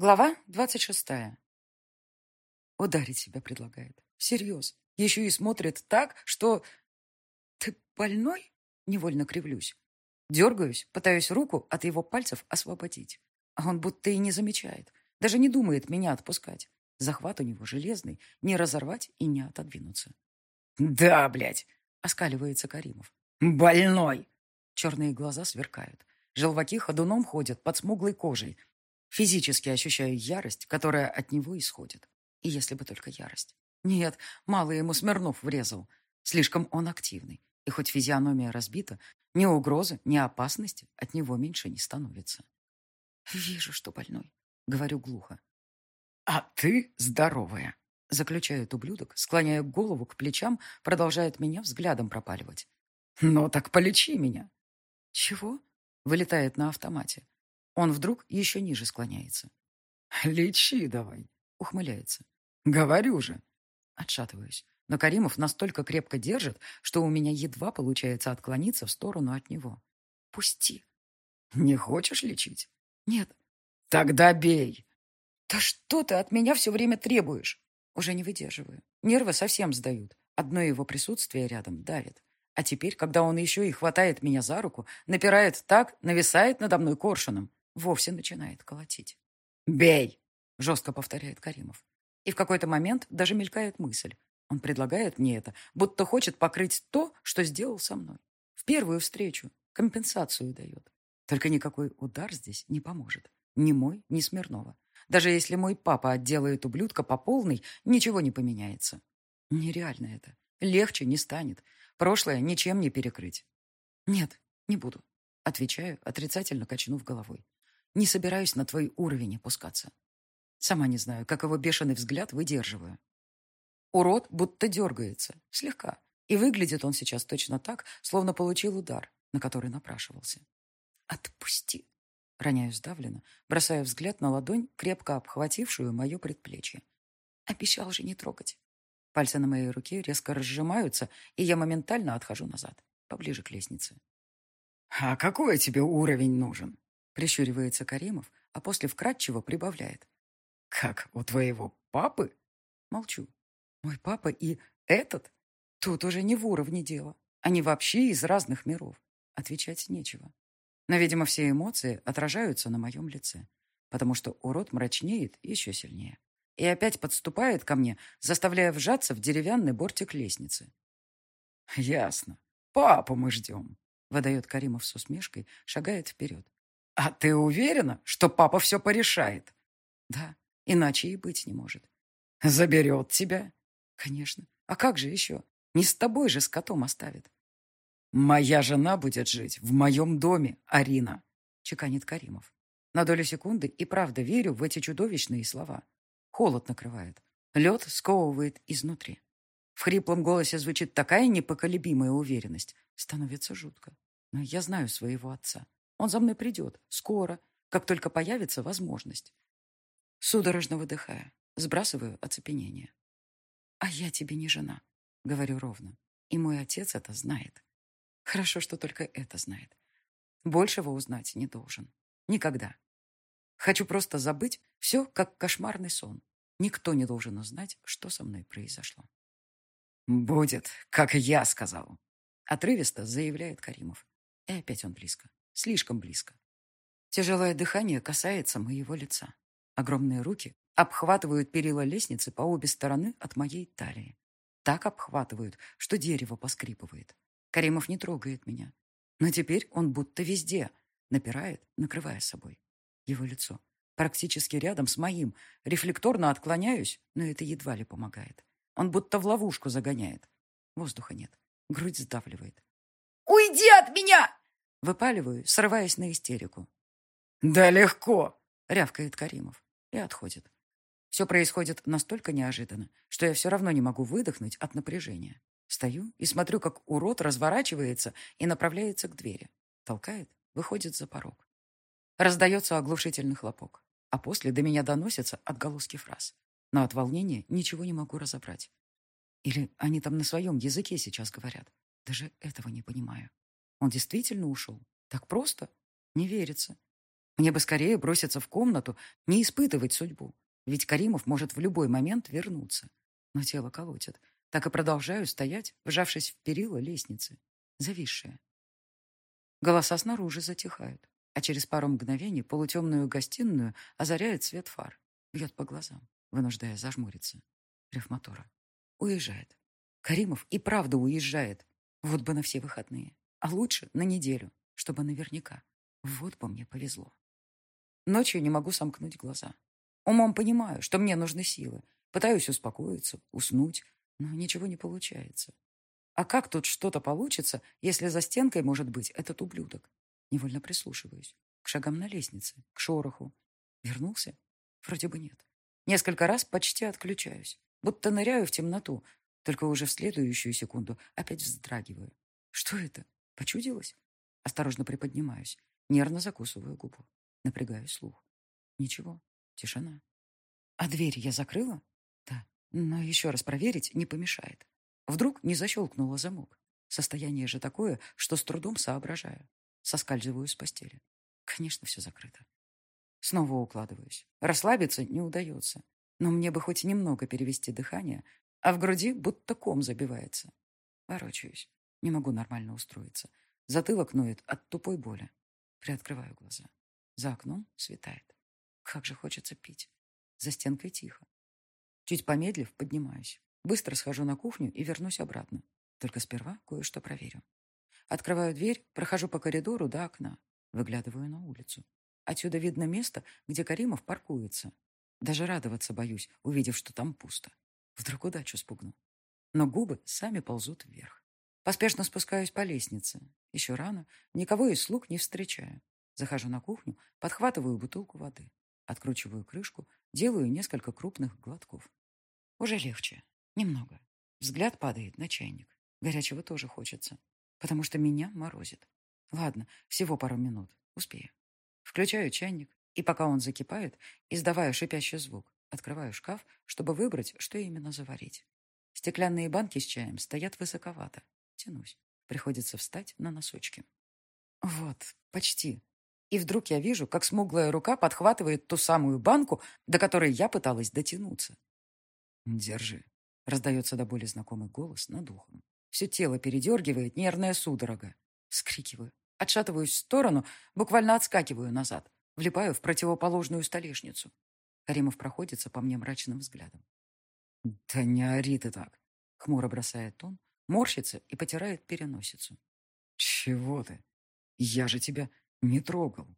Глава двадцать шестая. Ударить себя предлагает. Всерьез. Еще и смотрит так, что... Ты больной? Невольно кривлюсь. Дергаюсь, пытаюсь руку от его пальцев освободить. А он будто и не замечает. Даже не думает меня отпускать. Захват у него железный. Не разорвать и не отодвинуться. «Да, блядь!» — оскаливается Каримов. «Больной!» Черные глаза сверкают. Желваки ходуном ходят под смуглой кожей, Физически ощущаю ярость, которая от него исходит. И если бы только ярость. Нет, мало ему Смирнов врезал. Слишком он активный. И хоть физиономия разбита, ни угрозы, ни опасности от него меньше не становится. «Вижу, что больной», — говорю глухо. «А ты здоровая», — заключает ублюдок, склоняя голову к плечам, продолжает меня взглядом пропаливать. «Ну так полечи меня». «Чего?» — вылетает на автомате. Он вдруг еще ниже склоняется. «Лечи давай», — ухмыляется. «Говорю же». Отшатываюсь. Но Каримов настолько крепко держит, что у меня едва получается отклониться в сторону от него. «Пусти». «Не хочешь лечить?» «Нет». «Тогда бей». «Да что ты от меня все время требуешь?» Уже не выдерживаю. Нервы совсем сдают. Одно его присутствие рядом давит. А теперь, когда он еще и хватает меня за руку, напирает так, нависает надо мной коршуном, вовсе начинает колотить. «Бей!» — жестко повторяет Каримов. И в какой-то момент даже мелькает мысль. Он предлагает мне это, будто хочет покрыть то, что сделал со мной. В первую встречу компенсацию дает. Только никакой удар здесь не поможет. Ни мой, ни Смирнова. Даже если мой папа отделает ублюдка по полной, ничего не поменяется. Нереально это. Легче не станет. Прошлое ничем не перекрыть. Нет, не буду. Отвечаю, отрицательно качнув головой. Не собираюсь на твой уровень опускаться. Сама не знаю, как его бешеный взгляд выдерживаю. Урод будто дергается, слегка. И выглядит он сейчас точно так, словно получил удар, на который напрашивался. «Отпусти!» Роняю сдавленно, бросая взгляд на ладонь, крепко обхватившую мое предплечье. Обещал же не трогать. Пальцы на моей руке резко разжимаются, и я моментально отхожу назад, поближе к лестнице. «А какой тебе уровень нужен?» Прищуривается Каримов, а после вкратчиво прибавляет. «Как у твоего папы?» Молчу. «Мой папа и этот? Тут уже не в уровне дела. Они вообще из разных миров. Отвечать нечего. Но, видимо, все эмоции отражаются на моем лице, потому что урод мрачнеет еще сильнее и опять подступает ко мне, заставляя вжаться в деревянный бортик лестницы. «Ясно. Папу мы ждем», — выдает Каримов с усмешкой, шагает вперед. «А ты уверена, что папа все порешает?» «Да, иначе и быть не может». «Заберет тебя?» «Конечно. А как же еще? Не с тобой же с котом оставит». «Моя жена будет жить в моем доме, Арина», — чеканит Каримов. На долю секунды и правда верю в эти чудовищные слова. Холод накрывает. Лед сковывает изнутри. В хриплом голосе звучит такая непоколебимая уверенность. Становится жутко. Но я знаю своего отца. Он за мной придет. Скоро. Как только появится возможность. Судорожно выдыхая. Сбрасываю оцепенение. «А я тебе не жена», — говорю ровно. И мой отец это знает. Хорошо, что только это знает. Большего узнать не должен. Никогда. Хочу просто забыть все, как кошмарный сон. Никто не должен узнать, что со мной произошло. «Будет, как я сказал», — отрывисто заявляет Каримов. И опять он близко. Слишком близко. Тяжелое дыхание касается моего лица. Огромные руки обхватывают перила лестницы по обе стороны от моей талии. Так обхватывают, что дерево поскрипывает. Каримов не трогает меня. Но теперь он будто везде. Напирает, накрывая собой. Его лицо практически рядом с моим. Рефлекторно отклоняюсь, но это едва ли помогает. Он будто в ловушку загоняет. Воздуха нет. Грудь сдавливает. «Уйди от меня!» Выпаливаю, срываясь на истерику. «Да легко!» — рявкает Каримов и отходит. Все происходит настолько неожиданно, что я все равно не могу выдохнуть от напряжения. Стою и смотрю, как урод разворачивается и направляется к двери. Толкает, выходит за порог. Раздается оглушительный хлопок, а после до меня доносятся отголоски фраз. Но от волнения ничего не могу разобрать. Или они там на своем языке сейчас говорят. Даже этого не понимаю. Он действительно ушел? Так просто? Не верится. Мне бы скорее броситься в комнату, не испытывать судьбу. Ведь Каримов может в любой момент вернуться. Но тело колотит. Так и продолжаю стоять, вжавшись в перила лестницы. Зависшая. Голоса снаружи затихают, а через пару мгновений полутемную гостиную озаряет свет фар. Бьет по глазам, вынуждая зажмуриться. Рев мотора. Уезжает. Каримов и правда уезжает. Вот бы на все выходные. А лучше на неделю, чтобы наверняка. Вот бы мне повезло. Ночью не могу сомкнуть глаза. Умом понимаю, что мне нужны силы. Пытаюсь успокоиться, уснуть, но ничего не получается. А как тут что-то получится, если за стенкой может быть этот ублюдок? Невольно прислушиваюсь. К шагам на лестнице, к шороху. Вернулся? Вроде бы нет. Несколько раз почти отключаюсь. Будто ныряю в темноту. Только уже в следующую секунду опять вздрагиваю. Что это? Почудилось? Осторожно приподнимаюсь. Нервно закусываю губу. Напрягаю слух. Ничего. Тишина. А дверь я закрыла? Да. Но еще раз проверить не помешает. Вдруг не защелкнула замок. Состояние же такое, что с трудом соображаю. Соскальзываю с постели. Конечно, все закрыто. Снова укладываюсь. Расслабиться не удается. Но мне бы хоть немного перевести дыхание, а в груди будто ком забивается. Ворочаюсь. Не могу нормально устроиться. Затылок ноет от тупой боли. Приоткрываю глаза. За окном светает. Как же хочется пить. За стенкой тихо. Чуть помедлив, поднимаюсь. Быстро схожу на кухню и вернусь обратно. Только сперва кое-что проверю. Открываю дверь, прохожу по коридору до окна. Выглядываю на улицу. Отсюда видно место, где Каримов паркуется. Даже радоваться боюсь, увидев, что там пусто. Вдруг удачу спугну. Но губы сами ползут вверх. Поспешно спускаюсь по лестнице. Еще рано, никого из слуг не встречаю. Захожу на кухню, подхватываю бутылку воды. Откручиваю крышку, делаю несколько крупных глотков. Уже легче. Немного. Взгляд падает на чайник. Горячего тоже хочется, потому что меня морозит. Ладно, всего пару минут. Успею. Включаю чайник, и пока он закипает, издавая шипящий звук, открываю шкаф, чтобы выбрать, что именно заварить. Стеклянные банки с чаем стоят высоковато, Тянусь. Приходится встать на носочки. Вот, почти. И вдруг я вижу, как смуглая рука подхватывает ту самую банку, до которой я пыталась дотянуться. «Держи», — раздается до боли знакомый голос над ухом. Все тело передергивает нервная судорога. Скрикиваю. Отшатываюсь в сторону, буквально отскакиваю назад. Влипаю в противоположную столешницу. Каримов проходится по мне мрачным взглядом. «Да не ори ты так!» — хмуро бросает он, морщится и потирает переносицу. «Чего ты? Я же тебя не трогал».